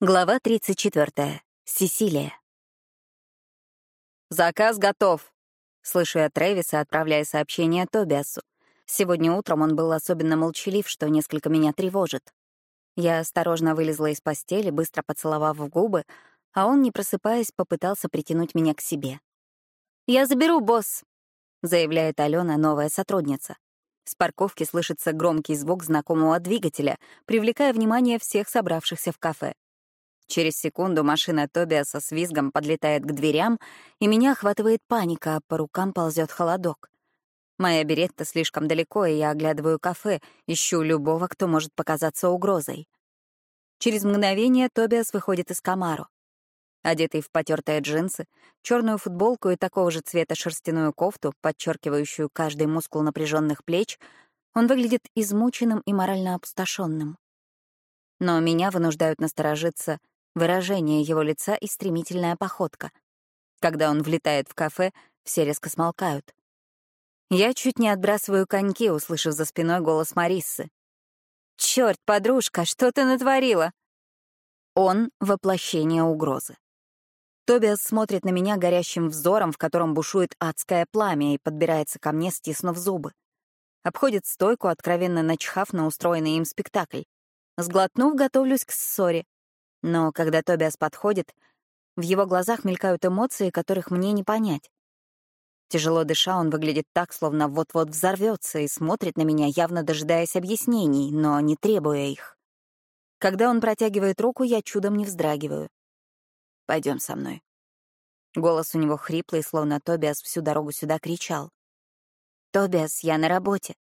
Глава 34. Сесилия. «Заказ готов», — слышу я Трэвиса, отправляя сообщение Тобиасу. Сегодня утром он был особенно молчалив, что несколько меня тревожит. Я осторожно вылезла из постели, быстро поцеловав в губы, а он, не просыпаясь, попытался притянуть меня к себе. «Я заберу, босс», — заявляет Алена, новая сотрудница. С парковки слышится громкий звук знакомого двигателя, привлекая внимание всех собравшихся в кафе. Через секунду машина Тобиаса с визгом подлетает к дверям, и меня охватывает паника, а по рукам ползет холодок. Моя беретта слишком далеко, и я оглядываю кафе, ищу любого, кто может показаться угрозой. Через мгновение Тобиас выходит из Камаро. Одетый в потертые джинсы, черную футболку и такого же цвета шерстяную кофту, подчеркивающую каждый мускул напряженных плеч, он выглядит измученным и морально опустошенным. Но меня вынуждают насторожиться выражение его лица и стремительная походка. Когда он влетает в кафе, все резко смолкают. Я чуть не отбрасываю коньки, услышав за спиной голос Мариссы. «Чёрт, подружка, что ты натворила?» Он — воплощение угрозы. Тобиас смотрит на меня горящим взором, в котором бушует адское пламя, и подбирается ко мне, стиснув зубы. Обходит стойку, откровенно начхав на устроенный им спектакль. Сглотнув, готовлюсь к ссоре, но когда Тобиас подходит, в его глазах мелькают эмоции, которых мне не понять. Тяжело дыша, он выглядит так, словно вот-вот взорвется и смотрит на меня, явно дожидаясь объяснений, но не требуя их. Когда он протягивает руку, я чудом не вздрагиваю. Пойдем со мной. Голос у него хриплый, словно Тобиас всю дорогу сюда кричал. «Тобиас, я на работе».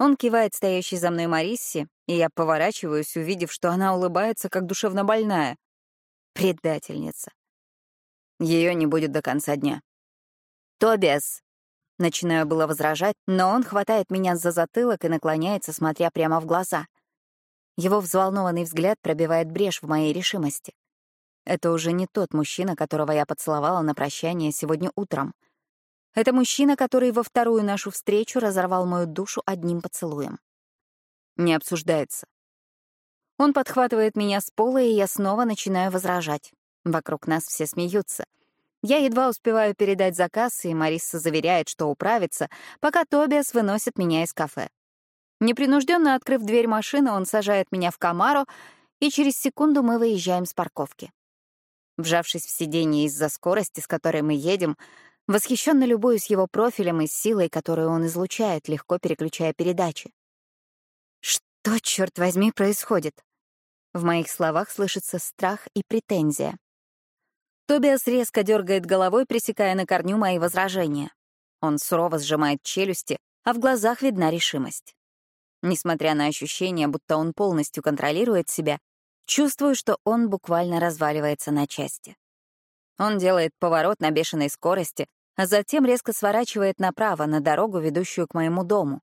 Он кивает стоящей за мной Марисси, и я поворачиваюсь, увидев, что она улыбается, как душевно больная. Предательница. Ее не будет до конца дня. «Тобиас!» Начинаю было возражать, но он хватает меня за затылок и наклоняется, смотря прямо в глаза. Его взволнованный взгляд пробивает брешь в моей решимости. Это уже не тот мужчина, которого я поцеловала на прощание сегодня утром. Это мужчина, который во вторую нашу встречу разорвал мою душу одним поцелуем. Не обсуждается. Он подхватывает меня с пола, и я снова начинаю возражать. Вокруг нас все смеются. Я едва успеваю передать заказ, и Мариса заверяет, что управится, пока Тобиас выносит меня из кафе. Непринужденно открыв дверь машины, он сажает меня в Камаро, и через секунду мы выезжаем с парковки. Вжавшись в сиденье из-за скорости, с которой мы едем, восхищенно любуюсь его профилем и силой, которую он излучает, легко переключая передачи. Что, черт возьми, происходит? В моих словах слышится страх и претензия. Тобиас резко дергает головой, пресекая на корню мои возражения. Он сурово сжимает челюсти, а в глазах видна решимость. Несмотря на ощущение, будто он полностью контролирует себя, чувствую, что он буквально разваливается на части. Он делает поворот на бешеной скорости, а затем резко сворачивает направо на дорогу, ведущую к моему дому.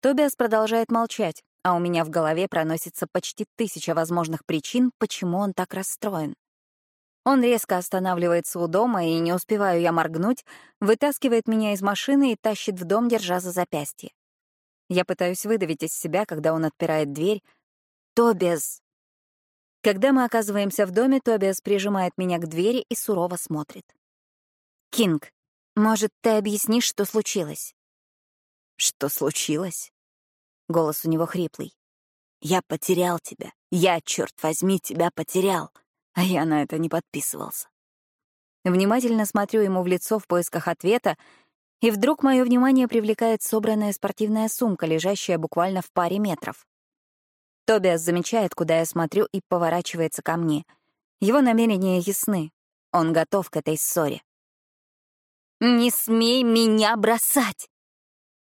Тобиас продолжает молчать, а у меня в голове проносится почти тысяча возможных причин, почему он так расстроен. Он резко останавливается у дома, и не успеваю я моргнуть, вытаскивает меня из машины и тащит в дом, держа за запястье. Я пытаюсь выдавить из себя, когда он отпирает дверь. «Тобиас!» Когда мы оказываемся в доме, Тобиас прижимает меня к двери и сурово смотрит. «Кинг, может, ты объяснишь, что случилось?» «Что случилось?» Голос у него хриплый. «Я потерял тебя. Я, черт возьми, тебя потерял. А я на это не подписывался». Внимательно смотрю ему в лицо в поисках ответа, и вдруг мое внимание привлекает собранная спортивная сумка, лежащая буквально в паре метров. Тобиас замечает, куда я смотрю, и поворачивается ко мне. Его намерения ясны. Он готов к этой ссоре. «Не смей меня бросать!»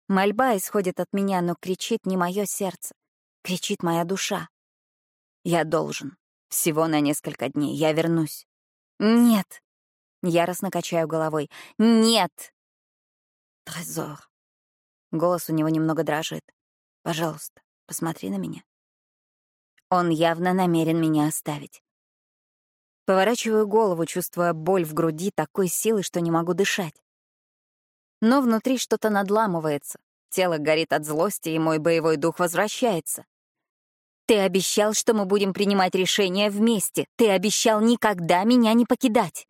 Мольба исходит от меня, но кричит не мое сердце, кричит моя душа. Я должен. Всего на несколько дней. Я вернусь. Нет. Яростно качаю головой. Нет. Трезор. Голос у него немного дрожит. Пожалуйста, посмотри на меня. Он явно намерен меня оставить. Поворачиваю голову, чувствуя боль в груди такой силы, что не могу дышать. Но внутри что-то надламывается. Тело горит от злости, и мой боевой дух возвращается. Ты обещал, что мы будем принимать решения вместе. Ты обещал никогда меня не покидать.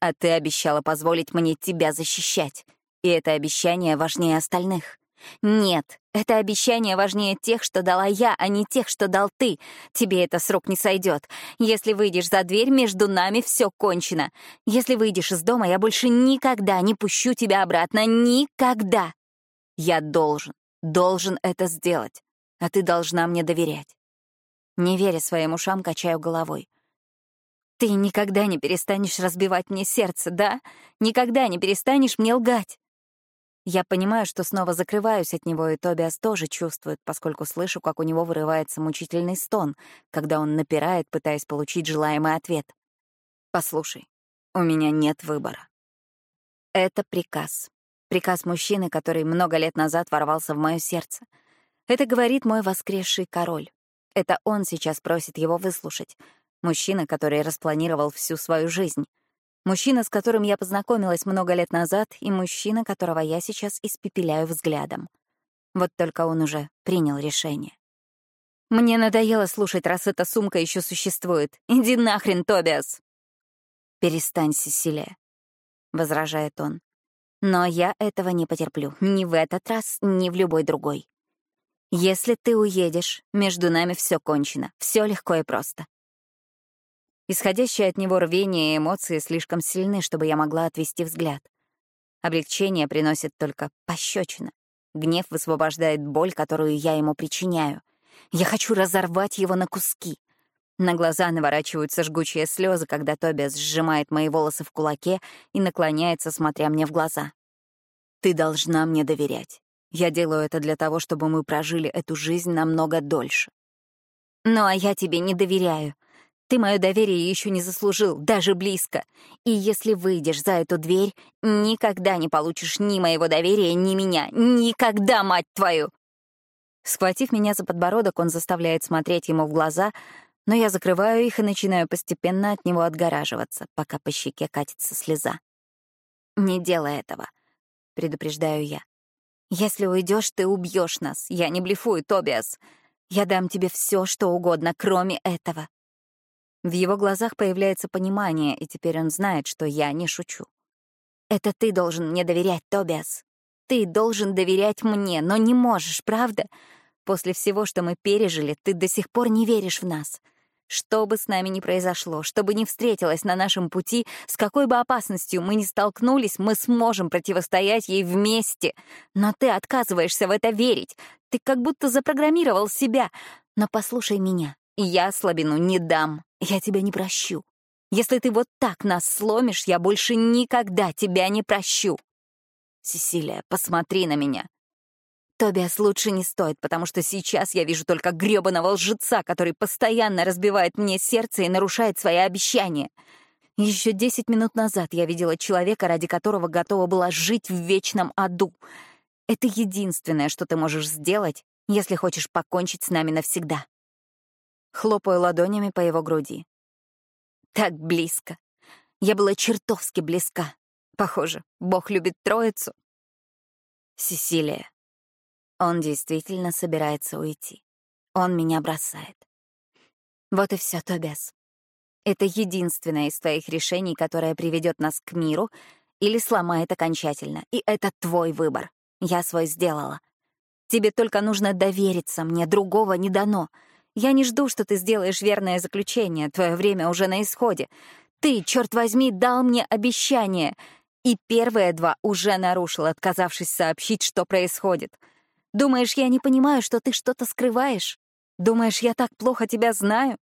А ты обещала позволить мне тебя защищать. И это обещание важнее остальных. Нет, это обещание важнее тех, что дала я, а не тех, что дал ты. Тебе это срок не сойдет. Если выйдешь за дверь, между нами все кончено. Если выйдешь из дома, я больше никогда не пущу тебя обратно. Никогда. Я должен, должен это сделать. А ты должна мне доверять. Не веря своим ушам, качаю головой. Ты никогда не перестанешь разбивать мне сердце, да? Никогда не перестанешь мне лгать. Я понимаю, что снова закрываюсь от него, и Тобиас тоже чувствует, поскольку слышу, как у него вырывается мучительный стон, когда он напирает, пытаясь получить желаемый ответ. «Послушай, у меня нет выбора». Это приказ. Приказ мужчины, который много лет назад ворвался в мое сердце. Это говорит мой воскресший король. Это он сейчас просит его выслушать. Мужчина, который распланировал всю свою жизнь. Мужчина, с которым я познакомилась много лет назад, и мужчина, которого я сейчас испепеляю взглядом. Вот только он уже принял решение. Мне надоело слушать, раз эта сумка еще существует. Иди нахрен, Тобиас! Перестань, Сесилия, — возражает он. Но я этого не потерплю. Ни в этот раз, ни в любой другой. Если ты уедешь, между нами все кончено. Все легко и просто. Исходящее от него рвение и эмоции слишком сильны, чтобы я могла отвести взгляд. Облегчение приносит только пощечина. Гнев высвобождает боль, которую я ему причиняю. Я хочу разорвать его на куски. На глаза наворачиваются жгучие слезы, когда Тобиас сжимает мои волосы в кулаке и наклоняется, смотря мне в глаза. «Ты должна мне доверять. Я делаю это для того, чтобы мы прожили эту жизнь намного дольше». «Ну, а я тебе не доверяю. Ты мое доверие еще не заслужил, даже близко. И если выйдешь за эту дверь, никогда не получишь ни моего доверия, ни меня. Никогда, мать твою!» Схватив меня за подбородок, он заставляет смотреть ему в глаза, но я закрываю их и начинаю постепенно от него отгораживаться, пока по щеке катится слеза. «Не делай этого», — предупреждаю я. «Если уйдешь, ты убьешь нас. Я не блефую, Тобиас. Я дам тебе все, что угодно, кроме этого. В его глазах появляется понимание, и теперь он знает, что я не шучу. «Это ты должен мне доверять, Тобиас. Ты должен доверять мне, но не можешь, правда? После всего, что мы пережили, ты до сих пор не веришь в нас. Что бы с нами ни произошло, что бы ни встретилось на нашем пути, с какой бы опасностью мы ни столкнулись, мы сможем противостоять ей вместе. Но ты отказываешься в это верить. Ты как будто запрограммировал себя. Но послушай меня, я слабину не дам. Я тебя не прощу. Если ты вот так нас сломишь, я больше никогда тебя не прощу. Сесилия, посмотри на меня. Тобиас лучше не стоит, потому что сейчас я вижу только грёбаного лжеца, который постоянно разбивает мне сердце и нарушает свои обещания. Еще десять минут назад я видела человека, ради которого готова была жить в вечном аду. Это единственное, что ты можешь сделать, если хочешь покончить с нами навсегда. Хлопаю ладонями по его груди. Так близко. Я была чертовски близка. Похоже, Бог любит троицу. Сесилия. Он действительно собирается уйти. Он меня бросает. Вот и все, Тобиас. Это единственное из твоих решений, которое приведет нас к миру или сломает окончательно. И это твой выбор. Я свой сделала. Тебе только нужно довериться мне, другого не дано — я не жду, что ты сделаешь верное заключение, твое время уже на исходе. Ты, черт возьми, дал мне обещание. И первые два уже нарушил, отказавшись сообщить, что происходит. Думаешь, я не понимаю, что ты что-то скрываешь? Думаешь, я так плохо тебя знаю?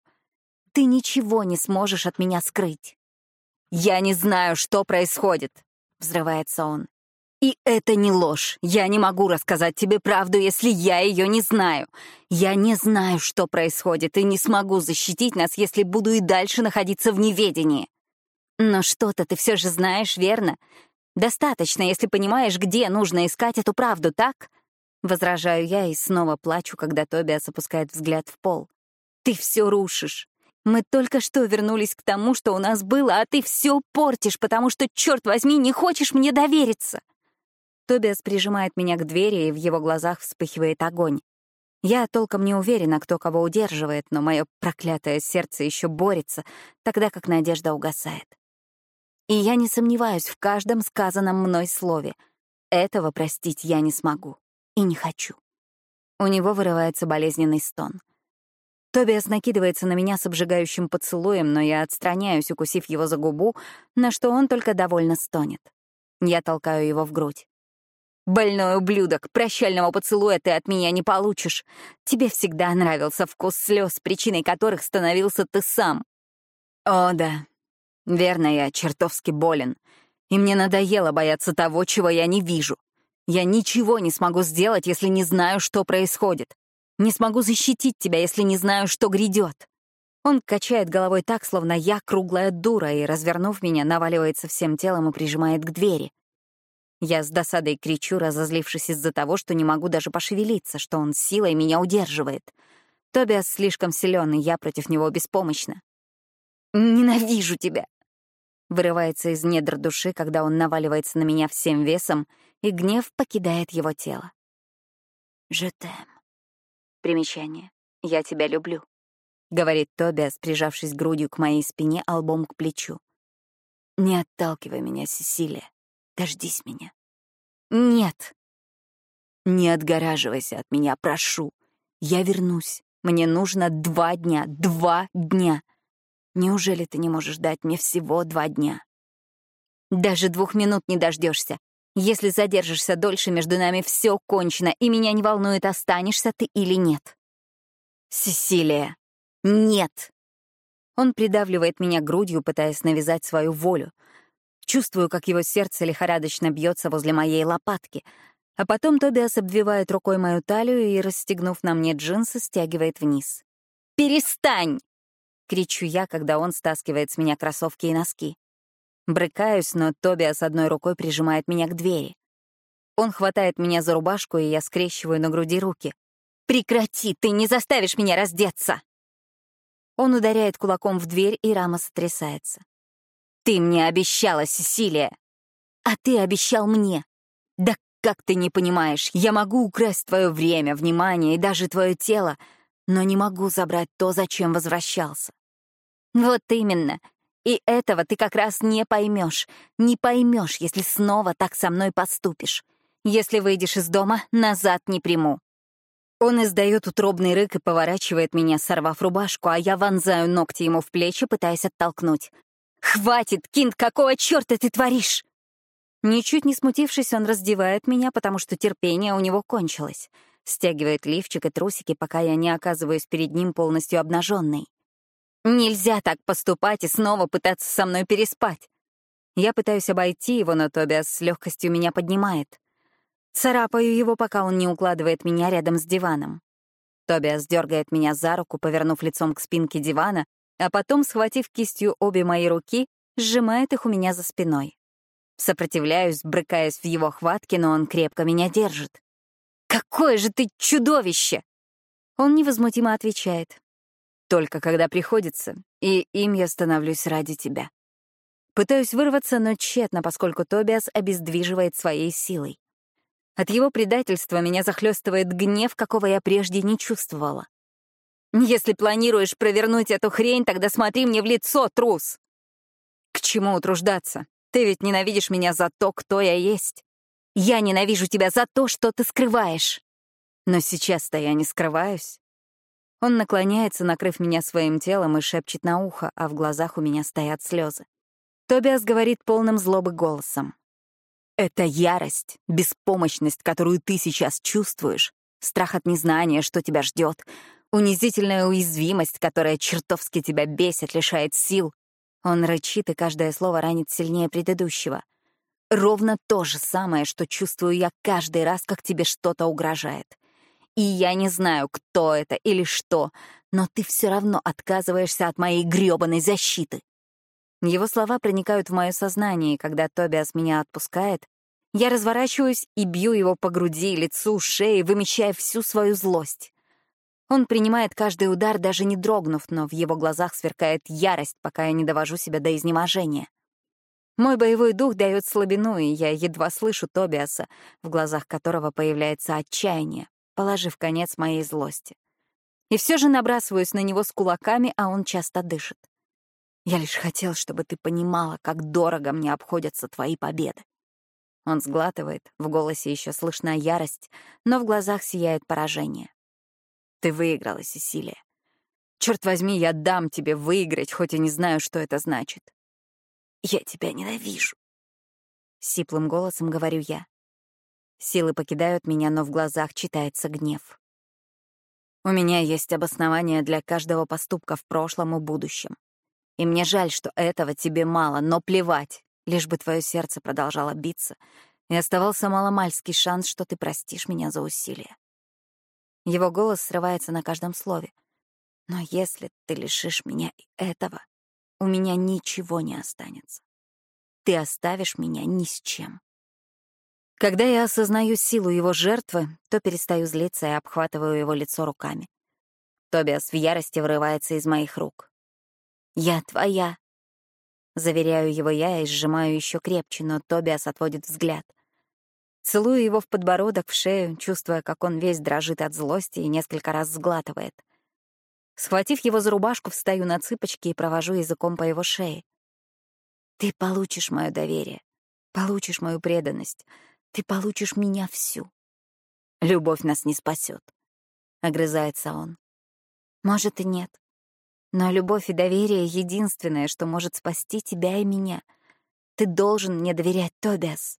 Ты ничего не сможешь от меня скрыть. «Я не знаю, что происходит», — взрывается он. И это не ложь. Я не могу рассказать тебе правду, если я ее не знаю. Я не знаю, что происходит, и не смогу защитить нас, если буду и дальше находиться в неведении. Но что-то ты все же знаешь, верно? Достаточно, если понимаешь, где нужно искать эту правду, так? Возражаю я и снова плачу, когда Тобиас опускает взгляд в пол. Ты все рушишь. Мы только что вернулись к тому, что у нас было, а ты все портишь, потому что, черт возьми, не хочешь мне довериться. Тобиас прижимает меня к двери, и в его глазах вспыхивает огонь. Я толком не уверена, кто кого удерживает, но мое проклятое сердце еще борется, тогда как надежда угасает. И я не сомневаюсь в каждом сказанном мной слове. Этого простить я не смогу и не хочу. У него вырывается болезненный стон. Тобиас накидывается на меня с обжигающим поцелуем, но я отстраняюсь, укусив его за губу, на что он только довольно стонет. Я толкаю его в грудь. «Больной ублюдок, прощального поцелуя ты от меня не получишь. Тебе всегда нравился вкус слез, причиной которых становился ты сам». «О, да. Верно, я чертовски болен. И мне надоело бояться того, чего я не вижу. Я ничего не смогу сделать, если не знаю, что происходит. Не смогу защитить тебя, если не знаю, что грядет. Он качает головой так, словно я круглая дура, и, развернув меня, наваливается всем телом и прижимает к двери. Я с досадой кричу, разозлившись из-за того, что не могу даже пошевелиться, что он силой меня удерживает. Тобиас слишком силен, и я против него беспомощна. «Ненавижу тебя!» Вырывается из недр души, когда он наваливается на меня всем весом, и гнев покидает его тело. «Жетем», Примечание. «Я тебя люблю», — говорит Тобиас, прижавшись грудью к моей спине, албом к плечу. «Не отталкивай меня, Сесилия. Дождись меня». «Нет». «Не отгораживайся от меня, прошу. Я вернусь. Мне нужно два дня. Два дня. Неужели ты не можешь дать мне всего два дня?» «Даже двух минут не дождешься. Если задержишься дольше, между нами все кончено, и меня не волнует, останешься ты или нет. Сесилия. Нет. Он придавливает меня грудью, пытаясь навязать свою волю. Чувствую, как его сердце лихорадочно бьется возле моей лопатки. А потом Тобиас обвивает рукой мою талию и, расстегнув на мне джинсы, стягивает вниз. «Перестань!» — кричу я, когда он стаскивает с меня кроссовки и носки. Брыкаюсь, но Тобиас одной рукой прижимает меня к двери. Он хватает меня за рубашку, и я скрещиваю на груди руки. «Прекрати, ты не заставишь меня раздеться!» Он ударяет кулаком в дверь, и рама сотрясается. «Ты мне обещала, Сесилия!» «А ты обещал мне!» «Да как ты не понимаешь, я могу украсть твое время, внимание и даже твое тело, но не могу забрать то, зачем возвращался». «Вот именно. И этого ты как раз не поймешь. Не поймешь, если снова так со мной поступишь. Если выйдешь из дома, назад не приму. Он издает утробный рык и поворачивает меня, сорвав рубашку, а я вонзаю ногти ему в плечи, пытаясь оттолкнуть. «Хватит, Кинт, какого черта ты творишь?» Ничуть не смутившись, он раздевает меня, потому что терпение у него кончилось. Стягивает лифчик и трусики, пока я не оказываюсь перед ним полностью обнаженной. Нельзя так поступать и снова пытаться со мной переспать. Я пытаюсь обойти его, но Тобиас с легкостью меня поднимает. Царапаю его, пока он не укладывает меня рядом с диваном. Тобиас дергает меня за руку, повернув лицом к спинке дивана, а потом, схватив кистью обе мои руки, сжимает их у меня за спиной. Сопротивляюсь, брыкаясь в его хватке, но он крепко меня держит. «Какое же ты чудовище!» Он невозмутимо отвечает. Только когда приходится, и им я становлюсь ради тебя. Пытаюсь вырваться, но тщетно, поскольку Тобиас обездвиживает своей силой. От его предательства меня захлестывает гнев, какого я прежде не чувствовала. «Если планируешь провернуть эту хрень, тогда смотри мне в лицо, трус!» «К чему утруждаться? Ты ведь ненавидишь меня за то, кто я есть. Я ненавижу тебя за то, что ты скрываешь. Но сейчас-то я не скрываюсь. Он наклоняется, накрыв меня своим телом, и шепчет на ухо, а в глазах у меня стоят слезы. Тобиас говорит полным злобы голосом. «Это ярость, беспомощность, которую ты сейчас чувствуешь, страх от незнания, что тебя ждет, унизительная уязвимость, которая чертовски тебя бесит, лишает сил». Он рычит, и каждое слово ранит сильнее предыдущего. Ровно то же самое, что чувствую я каждый раз, как тебе что-то угрожает. И я не знаю, кто это или что, но ты все равно отказываешься от моей грёбаной защиты. Его слова проникают в мое сознание, и когда Тобиас меня отпускает, я разворачиваюсь и бью его по груди, лицу, шее, вымещая всю свою злость. Он принимает каждый удар, даже не дрогнув, но в его глазах сверкает ярость, пока я не довожу себя до изнеможения. Мой боевой дух дает слабину, и я едва слышу Тобиаса, в глазах которого появляется отчаяние положив конец моей злости. И все же набрасываюсь на него с кулаками, а он часто дышит. Я лишь хотел, чтобы ты понимала, как дорого мне обходятся твои победы. Он сглатывает, в голосе еще слышна ярость, но в глазах сияет поражение. Ты выиграла, Сесилия. Черт возьми, я дам тебе выиграть, хоть и не знаю, что это значит. Я тебя ненавижу. Сиплым голосом говорю я. Силы покидают меня, но в глазах читается гнев. У меня есть обоснование для каждого поступка в прошлом и будущем. И мне жаль, что этого тебе мало, но плевать, лишь бы твое сердце продолжало биться, и оставался маломальский шанс, что ты простишь меня за усилия. Его голос срывается на каждом слове. Но если ты лишишь меня этого, у меня ничего не останется. Ты оставишь меня ни с чем. Когда я осознаю силу его жертвы, то перестаю злиться и обхватываю его лицо руками. Тобиас в ярости вырывается из моих рук. «Я твоя!» Заверяю его я и сжимаю еще крепче, но Тобиас отводит взгляд. Целую его в подбородок, в шею, чувствуя, как он весь дрожит от злости и несколько раз сглатывает. Схватив его за рубашку, встаю на цыпочки и провожу языком по его шее. «Ты получишь мое доверие, получишь мою преданность, ты получишь меня всю. Любовь нас не спасет», — огрызается он. «Может и нет. Но любовь и доверие — единственное, что может спасти тебя и меня. Ты должен мне доверять, Тобиас».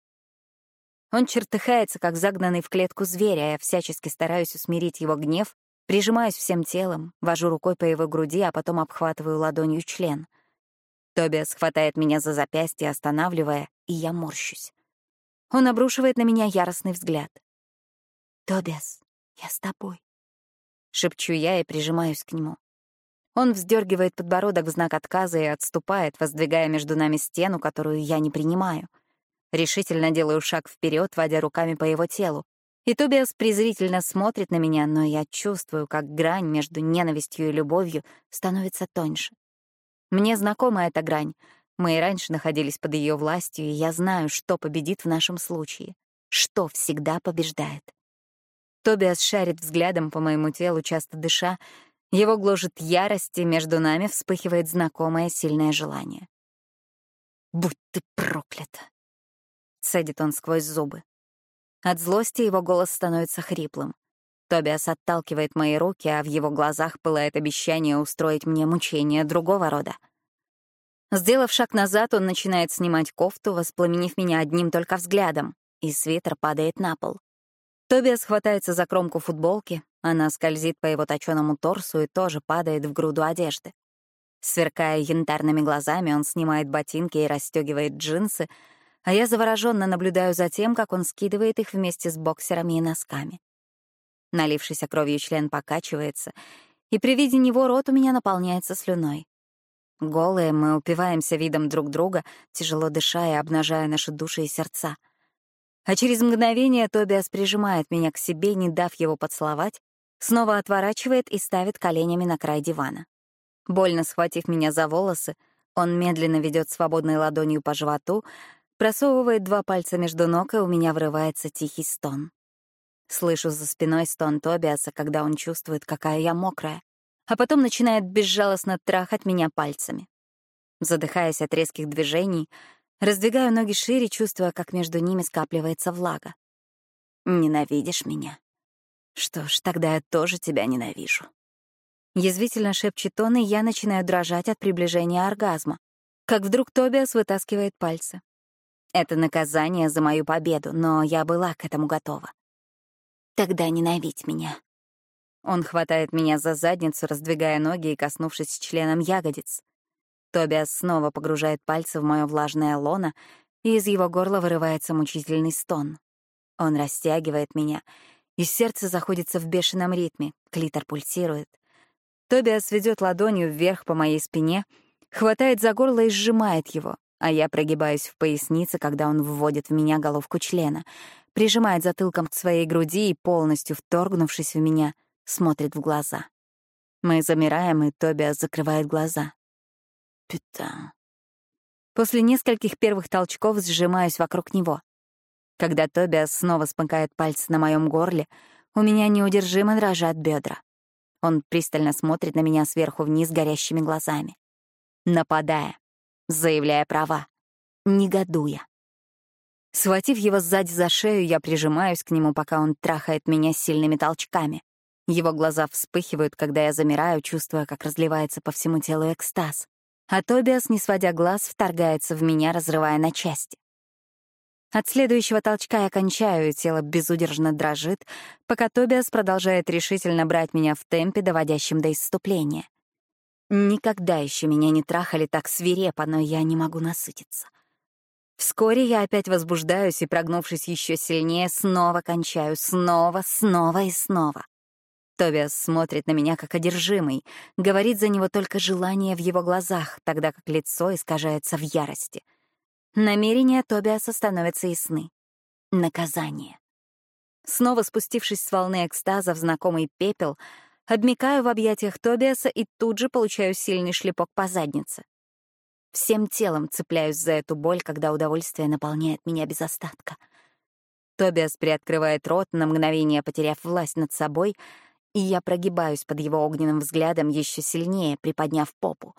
Он чертыхается, как загнанный в клетку зверь, а я всячески стараюсь усмирить его гнев, прижимаюсь всем телом, вожу рукой по его груди, а потом обхватываю ладонью член. Тобиас хватает меня за запястье, останавливая, и я морщусь. Он обрушивает на меня яростный взгляд. «Тобиас, я с тобой», — шепчу я и прижимаюсь к нему. Он вздергивает подбородок в знак отказа и отступает, воздвигая между нами стену, которую я не принимаю — Решительно делаю шаг вперед, водя руками по его телу. И Тобиас презрительно смотрит на меня, но я чувствую, как грань между ненавистью и любовью становится тоньше. Мне знакома эта грань. Мы и раньше находились под ее властью, и я знаю, что победит в нашем случае. Что всегда побеждает. Тобиас шарит взглядом по моему телу, часто дыша. Его гложет ярость, и между нами вспыхивает знакомое сильное желание. «Будь ты проклята!» — цедит он сквозь зубы. От злости его голос становится хриплым. Тобиас отталкивает мои руки, а в его глазах пылает обещание устроить мне мучение другого рода. Сделав шаг назад, он начинает снимать кофту, воспламенив меня одним только взглядом, и свитер падает на пол. Тобиас хватается за кромку футболки, она скользит по его точеному торсу и тоже падает в груду одежды. Сверкая янтарными глазами, он снимает ботинки и расстегивает джинсы, а я завороженно наблюдаю за тем, как он скидывает их вместе с боксерами и носками. Налившийся кровью член покачивается, и при виде него рот у меня наполняется слюной. Голые мы упиваемся видом друг друга, тяжело дыша и обнажая наши души и сердца. А через мгновение Тобиас прижимает меня к себе, не дав его поцеловать, снова отворачивает и ставит коленями на край дивана. Больно схватив меня за волосы, он медленно ведет свободной ладонью по животу, Просовывает два пальца между ног, и у меня врывается тихий стон. Слышу за спиной стон Тобиаса, когда он чувствует, какая я мокрая, а потом начинает безжалостно трахать меня пальцами. Задыхаясь от резких движений, раздвигаю ноги шире, чувствуя, как между ними скапливается влага. «Ненавидишь меня? Что ж, тогда я тоже тебя ненавижу». Язвительно шепчет он, и я начинаю дрожать от приближения оргазма, как вдруг Тобиас вытаскивает пальцы. Это наказание за мою победу, но я была к этому готова. Тогда ненавидь меня. Он хватает меня за задницу, раздвигая ноги и коснувшись членом ягодиц. Тобиас снова погружает пальцы в мое влажное лоно, и из его горла вырывается мучительный стон. Он растягивает меня, и сердце заходится в бешеном ритме, клитор пульсирует. Тобиас ведет ладонью вверх по моей спине, хватает за горло и сжимает его, а я прогибаюсь в пояснице, когда он вводит в меня головку члена, прижимает затылком к своей груди и, полностью вторгнувшись в меня, смотрит в глаза. Мы замираем, и Тобиас закрывает глаза. Пюта. После нескольких первых толчков сжимаюсь вокруг него. Когда Тобиас снова смыкает пальцы на моем горле, У меня неудержимо дрожат бедра. Он пристально смотрит на меня сверху вниз горящими глазами. Нападая, заявляя права, негодуя. Схватив его сзади за шею, я прижимаюсь к нему, пока он трахает меня сильными толчками. Его глаза вспыхивают, когда я замираю, чувствуя, как разливается по всему телу экстаз. А Тобиас, не сводя глаз, вторгается в меня, разрывая на части. От следующего толчка я кончаю, и тело безудержно дрожит, пока Тобиас продолжает решительно брать меня в темпе, доводящем до исступления. Никогда еще меня не трахали так свирепо, но я не могу насытиться. Вскоре я опять возбуждаюсь и, прогнувшись еще сильнее, снова кончаю, снова, снова и снова. Тобиас смотрит на меня как одержимый, говорит за него только желание в его глазах, тогда как лицо искажается в ярости. Намерения Тобиаса становятся ясны. Наказание. Снова спустившись с волны экстаза в знакомый пепел, обмикаю в объятиях Тобиаса и тут же получаю сильный шлепок по заднице. Всем телом цепляюсь за эту боль, когда удовольствие наполняет меня без остатка. Тобиас приоткрывает рот, на мгновение потеряв власть над собой, и я прогибаюсь под его огненным взглядом еще сильнее, приподняв попу.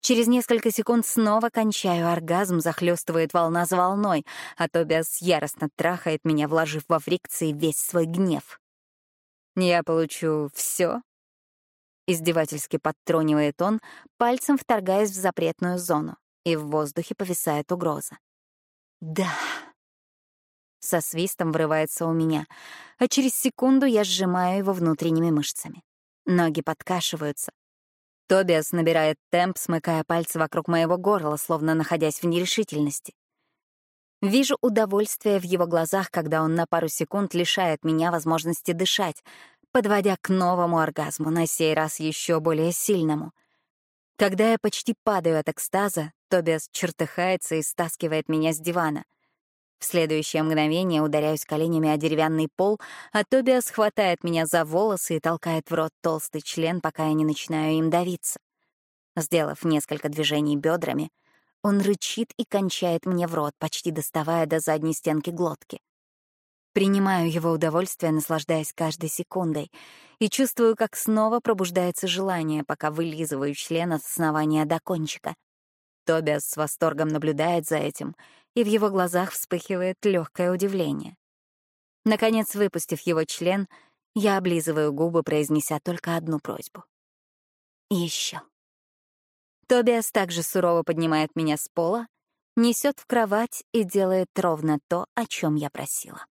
Через несколько секунд снова кончаю, оргазм захлестывает волна за волной, а Тобиас яростно трахает меня, вложив во фрикции весь свой гнев. Я получу все Издевательски подтронивает он, пальцем вторгаясь в запретную зону, и в воздухе повисает угроза. «Да». Со свистом врывается у меня, а через секунду я сжимаю его внутренними мышцами. Ноги подкашиваются. Тобиас набирает темп, смыкая пальцы вокруг моего горла, словно находясь в нерешительности. Вижу удовольствие в его глазах, когда он на пару секунд лишает меня возможности дышать, подводя к новому оргазму, на сей раз еще более сильному. Когда я почти падаю от экстаза, Тобиас чертыхается и стаскивает меня с дивана. В следующее мгновение ударяюсь коленями о деревянный пол, а Тобиас хватает меня за волосы и толкает в рот толстый член, пока я не начинаю им давиться. Сделав несколько движений бедрами, он рычит и кончает мне в рот, почти доставая до задней стенки глотки. Принимаю его удовольствие, наслаждаясь каждой секундой, и чувствую, как снова пробуждается желание, пока вылизываю член от основания до кончика. Тобиас с восторгом наблюдает за этим, и в его глазах вспыхивает легкое удивление. Наконец, выпустив его член, я облизываю губы, произнеся только одну просьбу. Еще. Тобиас также сурово поднимает меня с пола, несет в кровать и делает ровно то, о чем я просила.